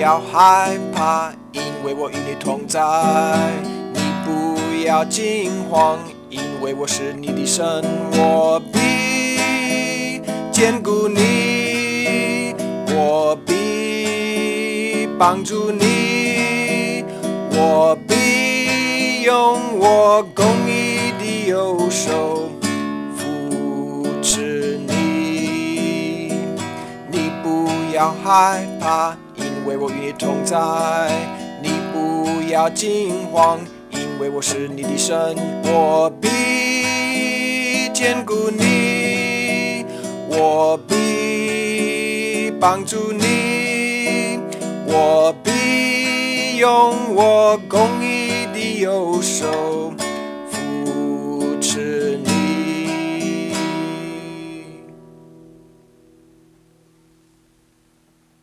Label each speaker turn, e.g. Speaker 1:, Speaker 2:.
Speaker 1: 不要害怕，因为我与你同在。你不要惊慌，因为我是你的神，我必坚固你，我必帮助你，我必用我公义的右手扶持你。你不要害怕，因为我与你同在。你不要惊慌，因为我是你的神，我必坚固你，我必帮助你，我必用我公义的右手